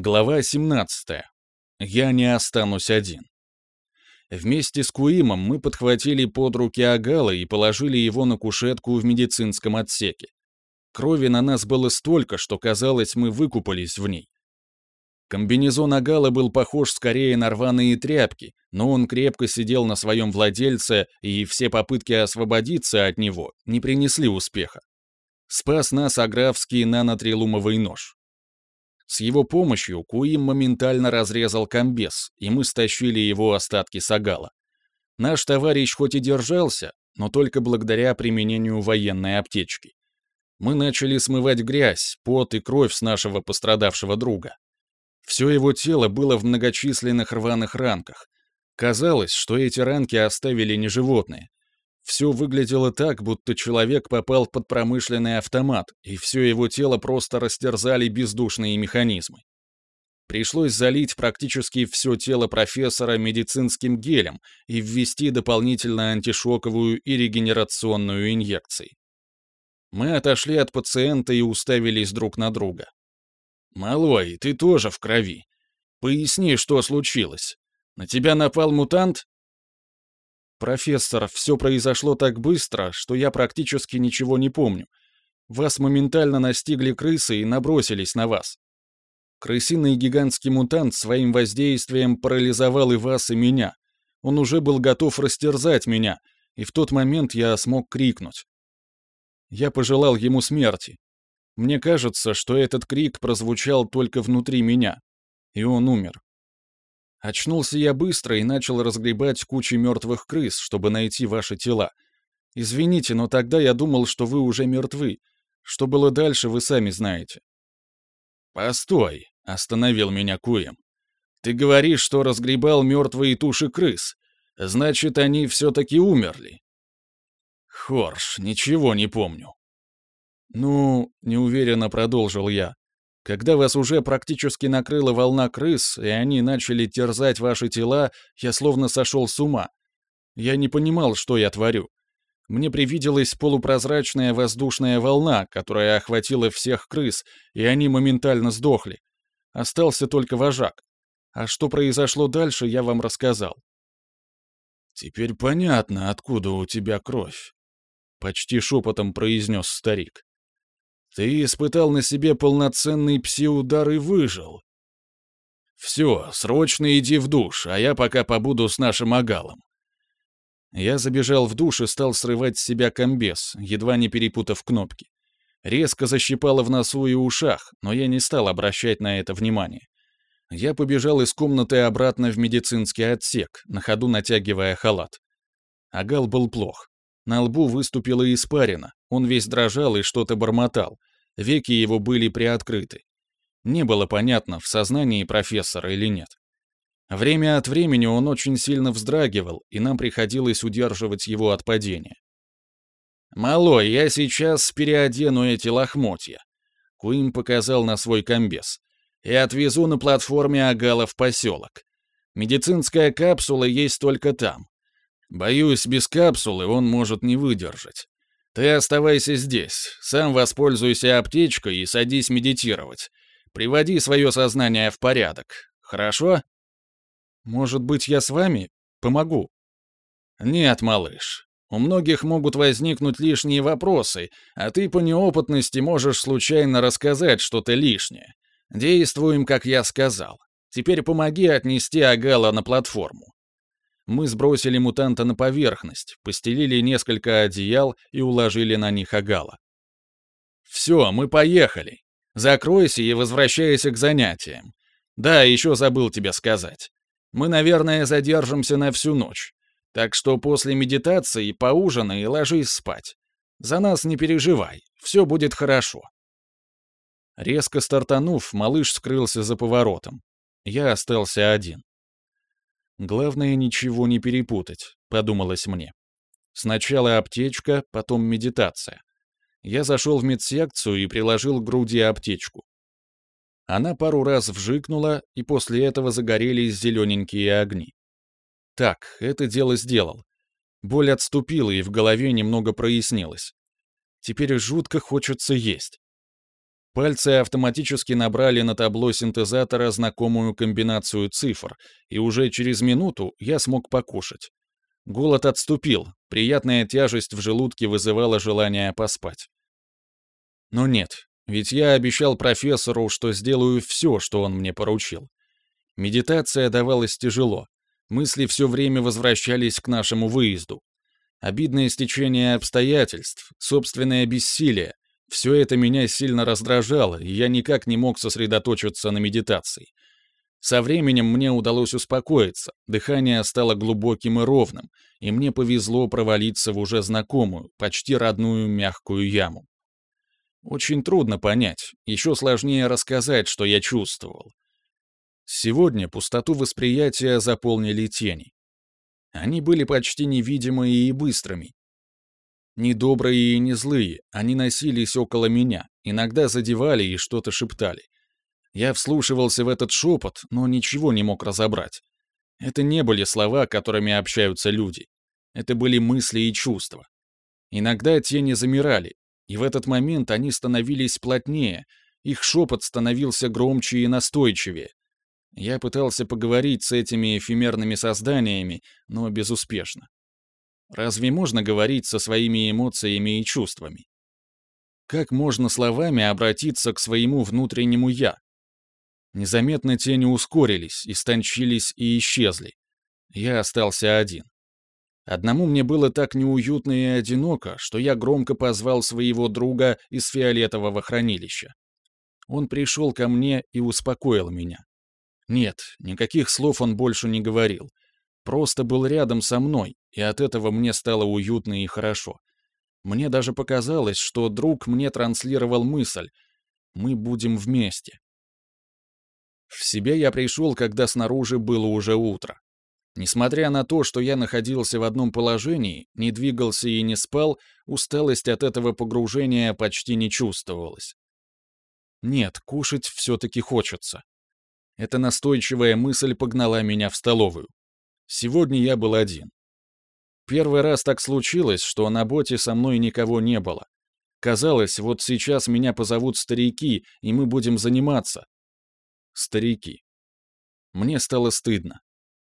Глава 17. Я не останусь один. Вместе с Куимом мы подхватили под руки Агала и положили его на кушетку в медицинском отсеке. Крови на нас было столько, что казалось, мы выкупались в ней. Комбинезон Агала был похож скорее на рваные тряпки, но он крепко сидел на своем владельце, и все попытки освободиться от него не принесли успеха. Спас нас аграфский нанотрилумовый нож. С его помощью Куим моментально разрезал комбез, и мы стащили его остатки сагала. Наш товарищ хоть и держался, но только благодаря применению военной аптечки. Мы начали смывать грязь, пот и кровь с нашего пострадавшего друга. Все его тело было в многочисленных рваных ранках. Казалось, что эти ранки оставили не животные, все выглядело так, будто человек попал под промышленный автомат, и все его тело просто растерзали бездушные механизмы. Пришлось залить практически все тело профессора медицинским гелем и ввести дополнительно антишоковую и регенерационную инъекции. Мы отошли от пациента и уставились друг на друга. «Малой, ты тоже в крови. Поясни, что случилось. На тебя напал мутант?» «Профессор, все произошло так быстро, что я практически ничего не помню. Вас моментально настигли крысы и набросились на вас. Крысиный гигантский мутант своим воздействием парализовал и вас, и меня. Он уже был готов растерзать меня, и в тот момент я смог крикнуть. Я пожелал ему смерти. Мне кажется, что этот крик прозвучал только внутри меня, и он умер. Очнулся я быстро и начал разгребать кучи мертвых крыс, чтобы найти ваши тела. Извините, но тогда я думал, что вы уже мертвы. Что было дальше, вы сами знаете. «Постой», — остановил меня Куем. «Ты говоришь, что разгребал мертвые туши крыс. Значит, они все-таки умерли». «Хорш, ничего не помню». «Ну», — неуверенно продолжил я, когда вас уже практически накрыла волна крыс, и они начали терзать ваши тела, я словно сошел с ума. Я не понимал, что я творю. Мне привиделась полупрозрачная воздушная волна, которая охватила всех крыс, и они моментально сдохли. Остался только вожак. А что произошло дальше, я вам рассказал. «Теперь понятно, откуда у тебя кровь», — почти шепотом произнес старик. Ты испытал на себе полноценный пси-удар и выжил. Все, срочно иди в душ, а я пока побуду с нашим агалом. Я забежал в душ и стал срывать с себя комбез, едва не перепутав кнопки. Резко защипало в носу и ушах, но я не стал обращать на это внимание. Я побежал из комнаты обратно в медицинский отсек, на ходу натягивая халат. Агал был плох. На лбу выступила испарина, он весь дрожал и что-то бормотал. Веки его были приоткрыты. Не было понятно, в сознании профессора или нет. Время от времени он очень сильно вздрагивал, и нам приходилось удерживать его от падения. «Малой, я сейчас переодену эти лохмотья», — Куин показал на свой комбез, «и отвезу на платформе Агала в поселок. Медицинская капсула есть только там. Боюсь, без капсулы он может не выдержать. Ты оставайся здесь, сам воспользуйся аптечкой и садись медитировать. Приводи свое сознание в порядок. Хорошо? Может быть, я с вами? Помогу. Нет, малыш. У многих могут возникнуть лишние вопросы, а ты по неопытности можешь случайно рассказать что-то лишнее. Действуем, как я сказал. Теперь помоги отнести Агала на платформу. Мы сбросили мутанта на поверхность, постелили несколько одеял и уложили на них агала. «Все, мы поехали. Закройся и возвращайся к занятиям. Да, еще забыл тебе сказать. Мы, наверное, задержимся на всю ночь. Так что после медитации поужинай и ложись спать. За нас не переживай, все будет хорошо». Резко стартанув, малыш скрылся за поворотом. Я остался один. Главное ничего не перепутать, подумалось мне. Сначала аптечка, потом медитация. Я зашел в медсекцию и приложил к груди аптечку. Она пару раз вжикнула, и после этого загорелись зелененькие огни. Так, это дело сделал. Боль отступила, и в голове немного прояснилось. Теперь жутко хочется есть. Пальцы автоматически набрали на табло синтезатора знакомую комбинацию цифр, и уже через минуту я смог покушать. Голод отступил, приятная тяжесть в желудке вызывала желание поспать. Но нет, ведь я обещал профессору, что сделаю все, что он мне поручил. Медитация давалась тяжело. Мысли все время возвращались к нашему выезду. Обидное стечение обстоятельств, собственное бессилие — все это меня сильно раздражало, и я никак не мог сосредоточиться на медитации. Со временем мне удалось успокоиться, дыхание стало глубоким и ровным, и мне повезло провалиться в уже знакомую, почти родную мягкую яму. Очень трудно понять, еще сложнее рассказать, что я чувствовал. Сегодня пустоту восприятия заполнили тени. Они были почти невидимые и быстрыми. Не добрые и не злые, они носились около меня, иногда задевали и что-то шептали. Я вслушивался в этот шепот, но ничего не мог разобрать. Это не были слова, которыми общаются люди. Это были мысли и чувства. Иногда тени замирали, и в этот момент они становились плотнее, их шепот становился громче и настойчивее. Я пытался поговорить с этими эфемерными созданиями, но безуспешно. Разве можно говорить со своими эмоциями и чувствами? Как можно словами обратиться к своему внутреннему «я»? Незаметно тени ускорились, истончились и исчезли. Я остался один. Одному мне было так неуютно и одиноко, что я громко позвал своего друга из фиолетового хранилища. Он пришел ко мне и успокоил меня. Нет, никаких слов он больше не говорил. Просто был рядом со мной, и от этого мне стало уютно и хорошо. Мне даже показалось, что друг мне транслировал мысль «Мы будем вместе». В себя я пришел, когда снаружи было уже утро. Несмотря на то, что я находился в одном положении, не двигался и не спал, усталость от этого погружения почти не чувствовалась. Нет, кушать все-таки хочется. Эта настойчивая мысль погнала меня в столовую. Сегодня я был один. Первый раз так случилось, что на боте со мной никого не было. Казалось, вот сейчас меня позовут старики, и мы будем заниматься. Старики. Мне стало стыдно.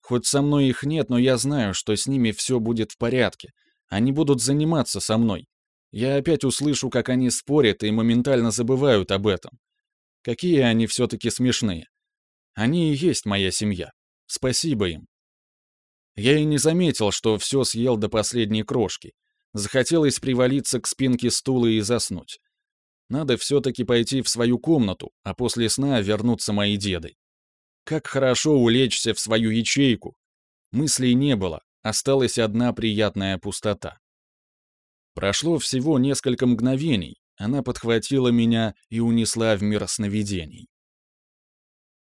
Хоть со мной их нет, но я знаю, что с ними все будет в порядке. Они будут заниматься со мной. Я опять услышу, как они спорят и моментально забывают об этом. Какие они все-таки смешные. Они и есть моя семья. Спасибо им. Я и не заметил, что все съел до последней крошки. Захотелось привалиться к спинке стула и заснуть. Надо все-таки пойти в свою комнату, а после сна вернуться мои деды. Как хорошо улечься в свою ячейку. Мыслей не было, осталась одна приятная пустота. Прошло всего несколько мгновений, она подхватила меня и унесла в мир сновидений.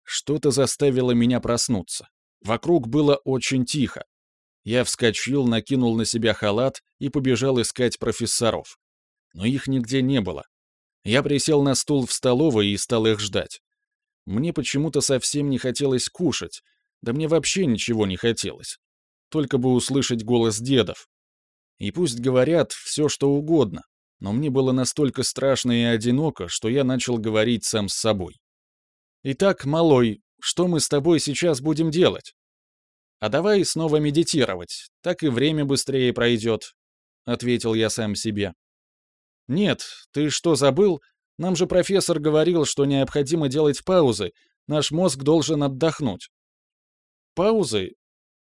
Что-то заставило меня проснуться. Вокруг было очень тихо. Я вскочил, накинул на себя халат и побежал искать профессоров. Но их нигде не было. Я присел на стул в столовой и стал их ждать. Мне почему-то совсем не хотелось кушать, да мне вообще ничего не хотелось. Только бы услышать голос дедов. И пусть говорят все, что угодно, но мне было настолько страшно и одиноко, что я начал говорить сам с собой. «Итак, малой, что мы с тобой сейчас будем делать?» «А давай снова медитировать, так и время быстрее пройдет», — ответил я сам себе. «Нет, ты что, забыл? Нам же профессор говорил, что необходимо делать паузы. Наш мозг должен отдохнуть. Паузы?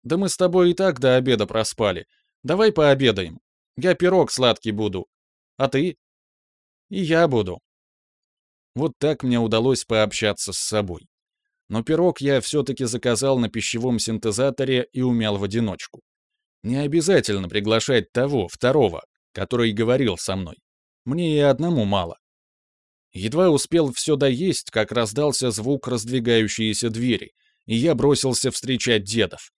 Да мы с тобой и так до обеда проспали. Давай пообедаем. Я пирог сладкий буду. А ты? И я буду. Вот так мне удалось пообщаться с собой. Но пирог я все-таки заказал на пищевом синтезаторе и умял в одиночку. Не обязательно приглашать того, второго, который говорил со мной. Мне и одному мало. Едва успел все доесть, как раздался звук раздвигающейся двери, и я бросился встречать дедов.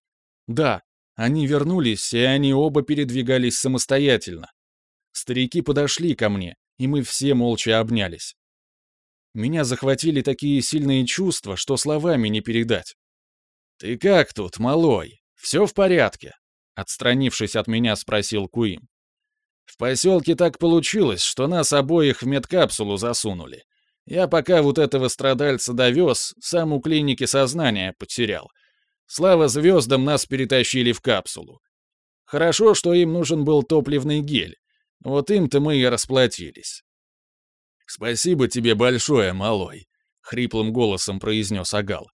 Да, они вернулись, и они оба передвигались самостоятельно. Старики подошли ко мне, и мы все молча обнялись. Меня захватили такие сильные чувства, что словами не передать. «Ты как тут, малой? Все в порядке?» Отстранившись от меня, спросил Куим. В поселке так получилось, что нас обоих в медкапсулу засунули. Я пока вот этого страдальца довез, сам у клиники сознание потерял. Слава звездам нас перетащили в капсулу. Хорошо, что им нужен был топливный гель. Вот им-то мы и расплатились. «Спасибо тебе большое, малой», — хриплым голосом произнес Агал.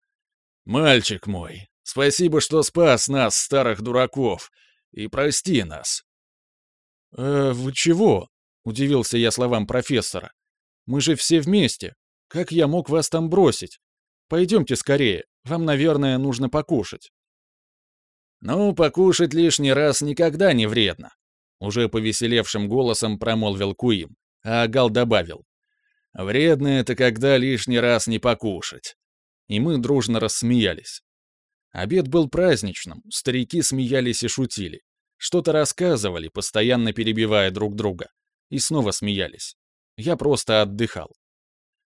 «Мальчик мой, спасибо, что спас нас, старых дураков, и прости нас». «Э, вы чего?» — удивился я словам профессора. «Мы же все вместе. Как я мог вас там бросить? Пойдемте скорее, вам, наверное, нужно покушать». «Ну, покушать лишний раз никогда не вредно», — уже повеселевшим голосом промолвил Куим, а Агал добавил. Вредно это, когда лишний раз не покушать. И мы дружно рассмеялись. Обед был праздничным, старики смеялись и шутили. Что-то рассказывали, постоянно перебивая друг друга. И снова смеялись. Я просто отдыхал.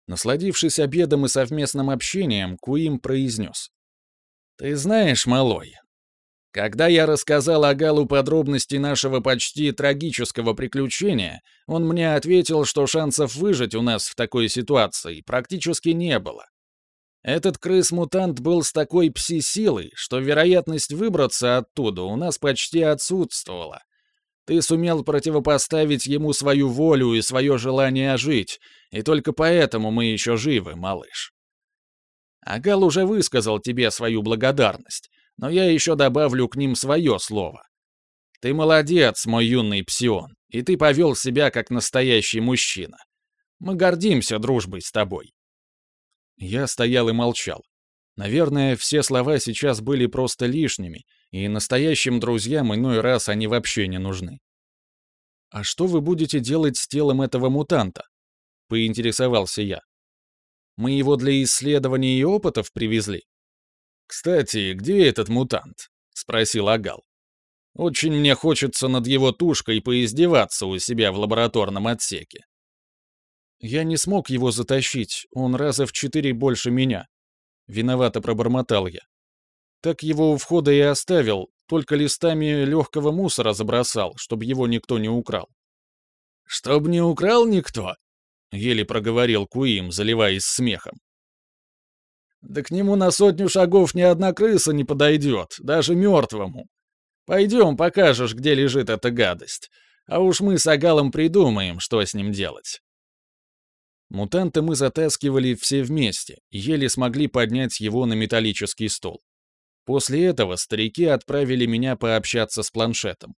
Насладившись обедом и совместным общением, Куим произнес. «Ты знаешь, малой, когда я рассказал Агалу подробности нашего почти трагического приключения, он мне ответил, что шансов выжить у нас в такой ситуации практически не было. Этот крыс-мутант был с такой пси-силой, что вероятность выбраться оттуда у нас почти отсутствовала. Ты сумел противопоставить ему свою волю и свое желание жить, и только поэтому мы еще живы, малыш. Агал уже высказал тебе свою благодарность, но я еще добавлю к ним свое слово. Ты молодец, мой юный псион, и ты повел себя как настоящий мужчина. Мы гордимся дружбой с тобой». Я стоял и молчал. Наверное, все слова сейчас были просто лишними, и настоящим друзьям иной раз они вообще не нужны. «А что вы будете делать с телом этого мутанта?» — поинтересовался я. «Мы его для исследований и опытов привезли?» «Кстати, где этот мутант?» — спросил Агал. «Очень мне хочется над его тушкой поиздеваться у себя в лабораторном отсеке». «Я не смог его затащить, он раза в четыре больше меня». Виновато пробормотал я. Так его у входа и оставил, только листами легкого мусора забросал, чтобы его никто не украл. «Чтоб не украл никто?» — еле проговорил Куим, заливаясь смехом. Да к нему на сотню шагов ни одна крыса не подойдет, даже мертвому. Пойдем, покажешь, где лежит эта гадость. А уж мы с Агалом придумаем, что с ним делать. Мутанта мы затаскивали все вместе, еле смогли поднять его на металлический стол. После этого старики отправили меня пообщаться с планшетом.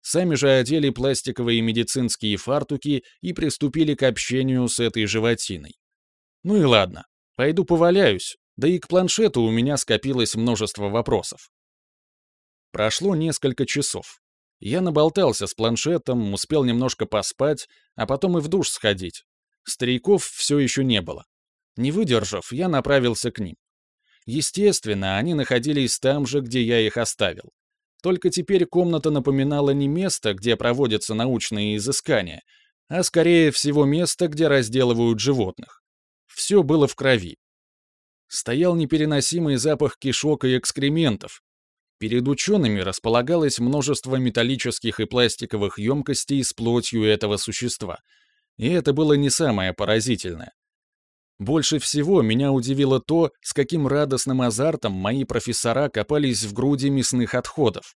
Сами же одели пластиковые медицинские фартуки и приступили к общению с этой животиной. Ну и ладно, пойду поваляюсь, да и к планшету у меня скопилось множество вопросов. Прошло несколько часов. Я наболтался с планшетом, успел немножко поспать, а потом и в душ сходить. Стариков все еще не было. Не выдержав, я направился к ним. Естественно, они находились там же, где я их оставил. Только теперь комната напоминала не место, где проводятся научные изыскания, а скорее всего место, где разделывают животных. Все было в крови стоял непереносимый запах кишок и экскрементов. Перед учеными располагалось множество металлических и пластиковых емкостей с плотью этого существа. И это было не самое поразительное. Больше всего меня удивило то, с каким радостным азартом мои профессора копались в груди мясных отходов.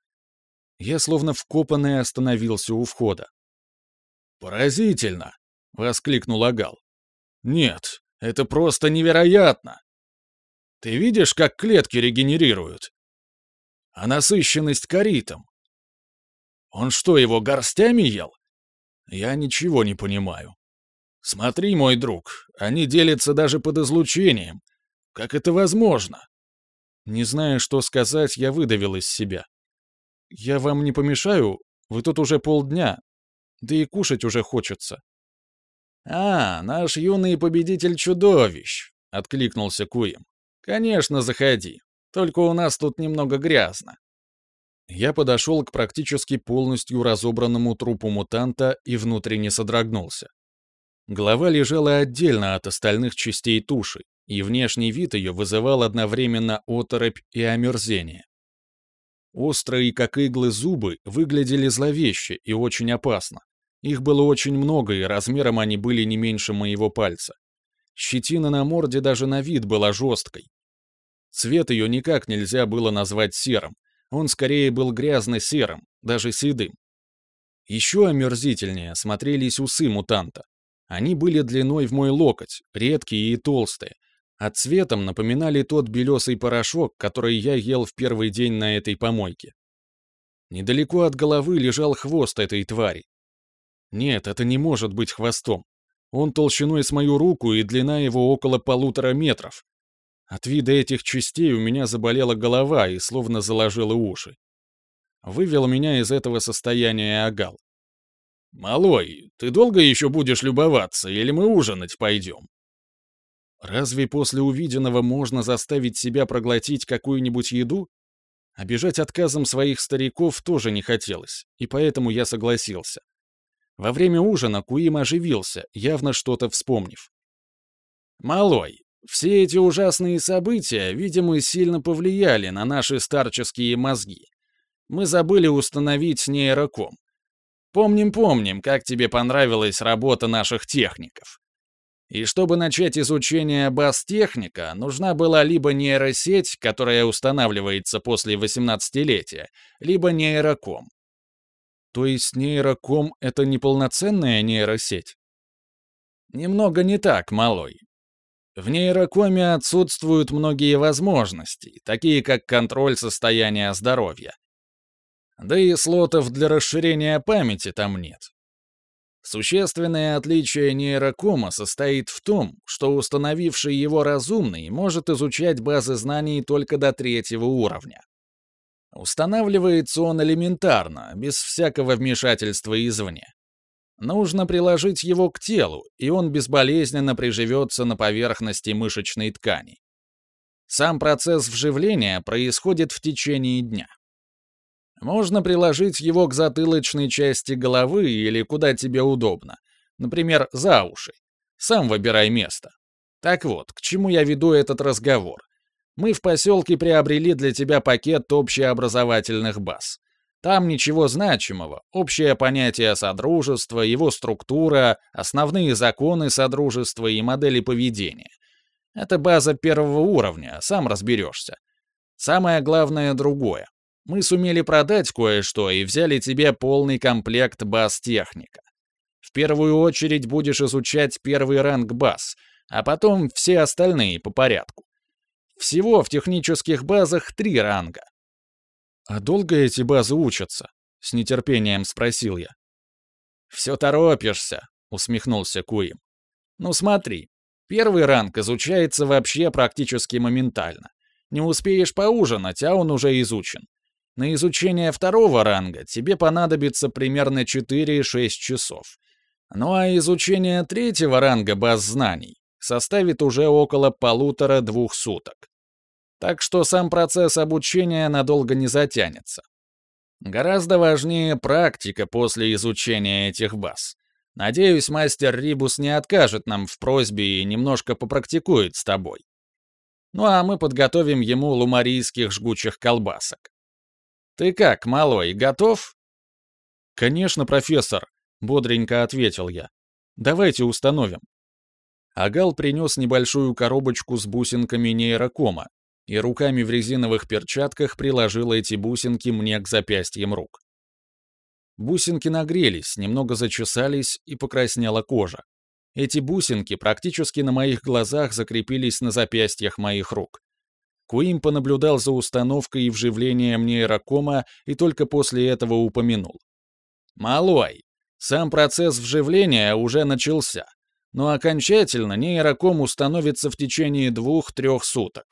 Я словно вкопанный остановился у входа. «Поразительно!» — воскликнул Агал. «Нет, это просто невероятно! Ты видишь, как клетки регенерируют? А насыщенность коритом? Он что, его горстями ел? Я ничего не понимаю. Смотри, мой друг, они делятся даже под излучением. Как это возможно? Не зная, что сказать, я выдавил из себя. Я вам не помешаю? Вы тут уже полдня. Да и кушать уже хочется. «А, наш юный победитель чудовищ!» — откликнулся Куем. «Конечно, заходи. Только у нас тут немного грязно». Я подошел к практически полностью разобранному трупу мутанта и внутренне содрогнулся. Голова лежала отдельно от остальных частей туши, и внешний вид ее вызывал одновременно оторопь и омерзение. Острые, как иглы, зубы выглядели зловеще и очень опасно. Их было очень много, и размером они были не меньше моего пальца. Щетина на морде даже на вид была жесткой. Цвет ее никак нельзя было назвать серым. Он скорее был грязно-серым, даже седым. Еще омерзительнее смотрелись усы мутанта. Они были длиной в мой локоть, редкие и толстые, а цветом напоминали тот белесый порошок, который я ел в первый день на этой помойке. Недалеко от головы лежал хвост этой твари. Нет, это не может быть хвостом. Он толщиной с мою руку и длина его около полутора метров. От вида этих частей у меня заболела голова и словно заложила уши. Вывел меня из этого состояния Агал. «Малой, ты долго еще будешь любоваться, или мы ужинать пойдем?» Разве после увиденного можно заставить себя проглотить какую-нибудь еду? Обижать отказом своих стариков тоже не хотелось, и поэтому я согласился. Во время ужина Куим оживился, явно что-то вспомнив. «Малой, все эти ужасные события, видимо, сильно повлияли на наши старческие мозги. Мы забыли установить нейроком. Помним-помним, как тебе понравилась работа наших техников. И чтобы начать изучение баз техника, нужна была либо нейросеть, которая устанавливается после 18-летия, либо нейроком. То есть нейроком — это неполноценная нейросеть? Немного не так, малой. В нейрокоме отсутствуют многие возможности, такие как контроль состояния здоровья. Да и слотов для расширения памяти там нет. Существенное отличие нейрокома состоит в том, что установивший его разумный может изучать базы знаний только до третьего уровня. Устанавливается он элементарно, без всякого вмешательства извне. Нужно приложить его к телу, и он безболезненно приживется на поверхности мышечной ткани. Сам процесс вживления происходит в течение дня. Можно приложить его к затылочной части головы или куда тебе удобно. Например, за уши. Сам выбирай место. Так вот, к чему я веду этот разговор. Мы в поселке приобрели для тебя пакет общеобразовательных баз. Там ничего значимого, общее понятие содружества, его структура, основные законы содружества и модели поведения. Это база первого уровня, сам разберешься. Самое главное другое. Мы сумели продать кое-что и взяли тебе полный комплект баз техника. В первую очередь будешь изучать первый ранг баз, а потом все остальные по порядку. Всего в технических базах три ранга. «А долго эти базы учатся?» — с нетерпением спросил я. «Все торопишься», — усмехнулся Куим. «Ну смотри, первый ранг изучается вообще практически моментально. Не успеешь поужинать, а он уже изучен. На изучение второго ранга тебе понадобится примерно 4-6 часов. Ну а изучение третьего ранга баз знаний составит уже около полутора-двух суток. Так что сам процесс обучения надолго не затянется. Гораздо важнее практика после изучения этих баз. Надеюсь, мастер Рибус не откажет нам в просьбе и немножко попрактикует с тобой. Ну а мы подготовим ему лумарийских жгучих колбасок. Ты как, малой, готов? Конечно, профессор, бодренько ответил я. Давайте установим. Агал принес небольшую коробочку с бусинками нейрокома и руками в резиновых перчатках приложил эти бусинки мне к запястьям рук. Бусинки нагрелись, немного зачесались и покраснела кожа. Эти бусинки практически на моих глазах закрепились на запястьях моих рук. Куим понаблюдал за установкой и вживлением нейрокома и только после этого упомянул. «Малой, сам процесс вживления уже начался, но окончательно нейроком установится в течение двух-трех суток.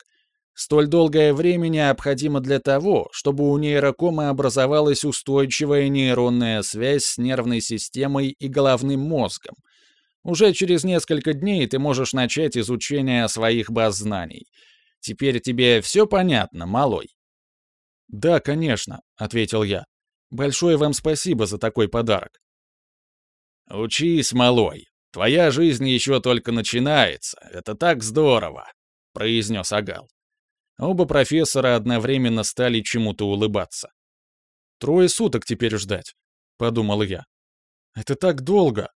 Столь долгое время необходимо для того, чтобы у нейрокома образовалась устойчивая нейронная связь с нервной системой и головным мозгом. Уже через несколько дней ты можешь начать изучение своих баз знаний — Теперь тебе все понятно, малой?» «Да, конечно», — ответил я. «Большое вам спасибо за такой подарок». «Учись, малой. Твоя жизнь еще только начинается. Это так здорово», — произнес Агал. Оба профессора одновременно стали чему-то улыбаться. «Трое суток теперь ждать», — подумал я. «Это так долго!»